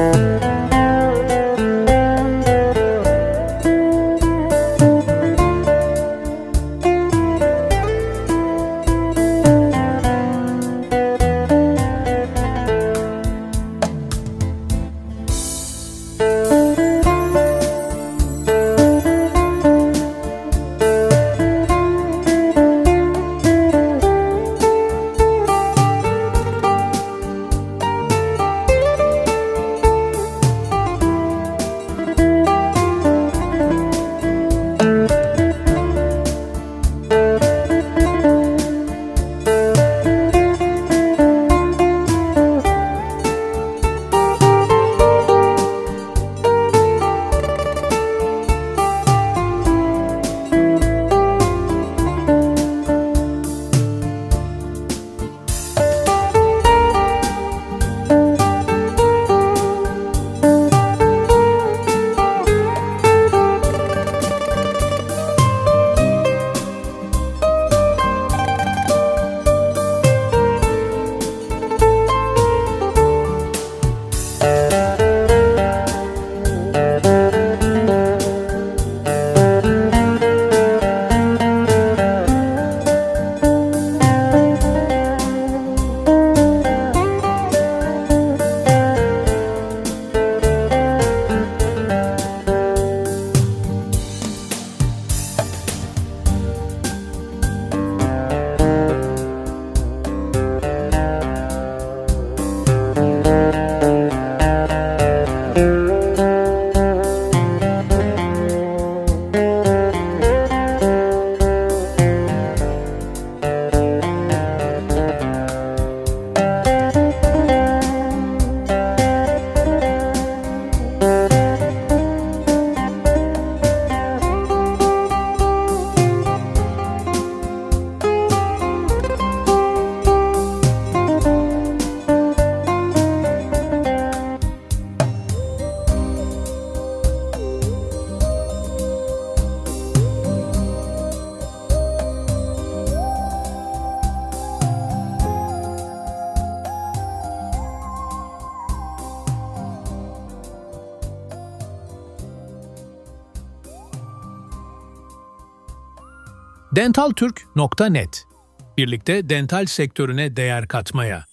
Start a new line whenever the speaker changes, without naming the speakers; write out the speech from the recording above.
Música dentaltürk.net Birlikte dental sektörüne değer katmaya